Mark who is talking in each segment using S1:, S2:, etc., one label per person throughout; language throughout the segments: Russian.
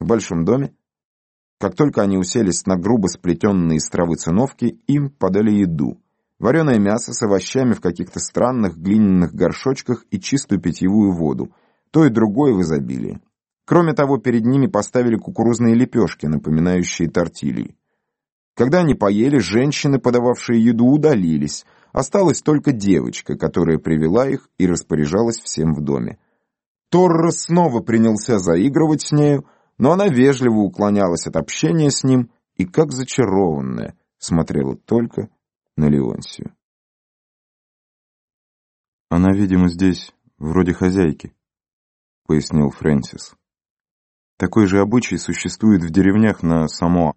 S1: В большом доме, как только они уселись на грубо сплетенные из травы циновки, им подали еду. Вареное мясо с овощами в каких-то странных глиняных горшочках и чистую питьевую воду, то и другое в изобилии. Кроме того, перед ними поставили кукурузные лепешки, напоминающие тортильи. Когда они поели, женщины, подававшие еду, удалились. Осталась только девочка, которая привела их и распоряжалась всем в доме. Торра снова принялся заигрывать с нею, но она вежливо уклонялась от общения с ним и, как зачарованная, смотрела только на Леонсию.
S2: «Она, видимо, здесь, вроде хозяйки», — пояснил Фрэнсис. «Такой же обычай существует в деревнях на Самоа.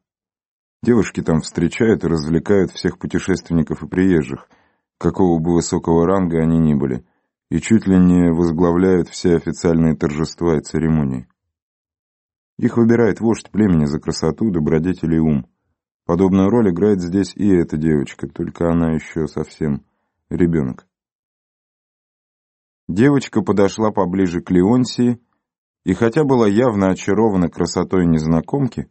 S2: Девушки там встречают и развлекают всех путешественников и приезжих, какого бы высокого ранга они ни были, и чуть ли не возглавляют все официальные торжества и церемонии. Их выбирает вождь племени за красоту, добродетель и ум. Подобную роль играет здесь и эта девочка, только она еще совсем ребенок. Девочка подошла поближе к Леонсии, и хотя была явно очарована красотой незнакомки,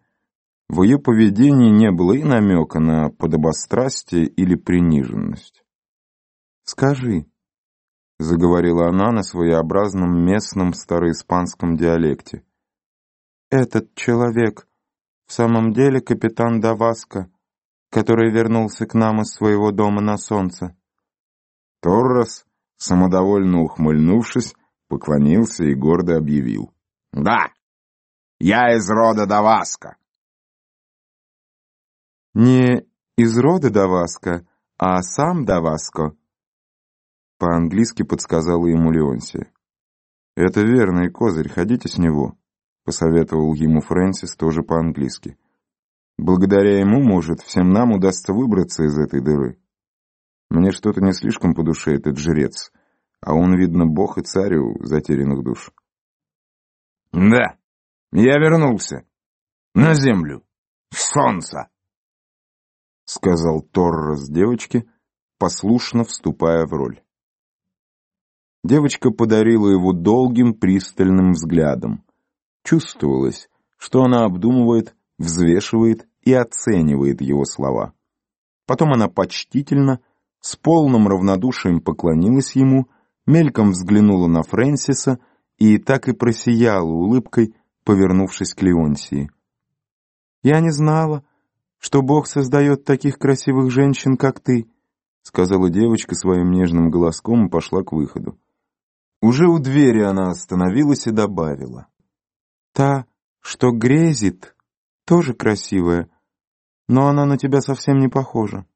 S2: в ее поведении не было и намека на подобострастие или приниженность. «Скажи», — заговорила она на своеобразном местном староиспанском диалекте, «этот человек в самом деле капитан Даваска, который вернулся к нам из своего дома на солнце?»
S1: Торрес, самодовольно ухмыльнувшись, поклонился и гордо объявил. «Да, я из рода Даваска».
S2: Не из рода Даваска, а сам Даваско. По-английски подсказала ему Леонсия. Это верный козырь, ходите с него, посоветовал ему Фрэнсис тоже по-английски. Благодаря ему, может, всем нам удастся выбраться из этой дыры. Мне что-то не слишком по душе этот жрец, а он, видно, бог и царь у затерянных душ.
S1: Да, я вернулся. На землю. В солнце. — сказал Торрес девочке, послушно вступая в роль. Девочка подарила его долгим пристальным взглядом. Чувствовалось, что она обдумывает, взвешивает и оценивает его слова. Потом она почтительно, с полным равнодушием поклонилась ему, мельком взглянула на Фрэнсиса и так и просияла улыбкой, повернувшись к Леонсии. «Я не знала», что Бог создает таких красивых женщин, как ты», — сказала девочка своим нежным голоском и пошла к выходу. Уже у двери она остановилась и добавила. «Та, что грезит, тоже красивая, но она на тебя совсем не похожа».